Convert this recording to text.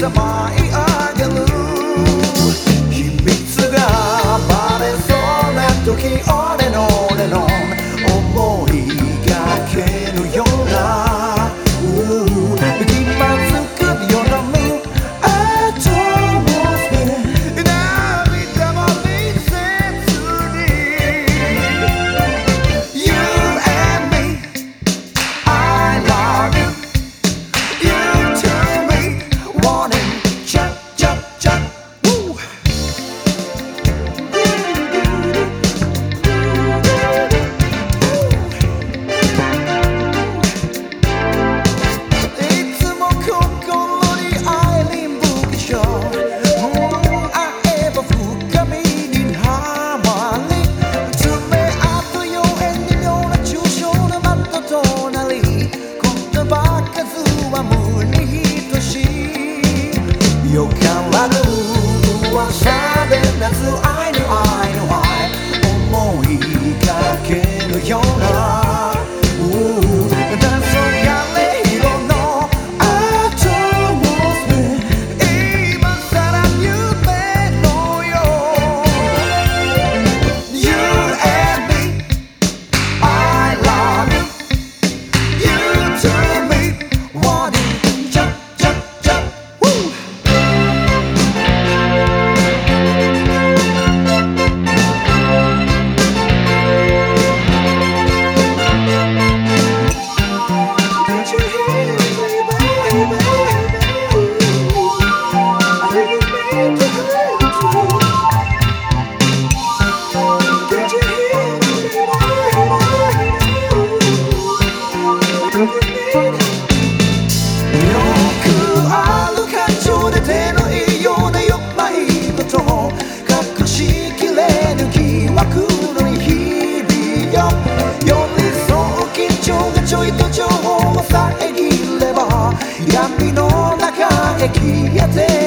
秘密がバレそうな時を mamu nihitoshi Yokanwanu uwasa de natsu ai no ai no ai Omoi kakeru yona Danso yare hiro no ato wo sume Ima sara yume no yo You and me I love you You too ちょいと情報を遮れば闇の中へ消えて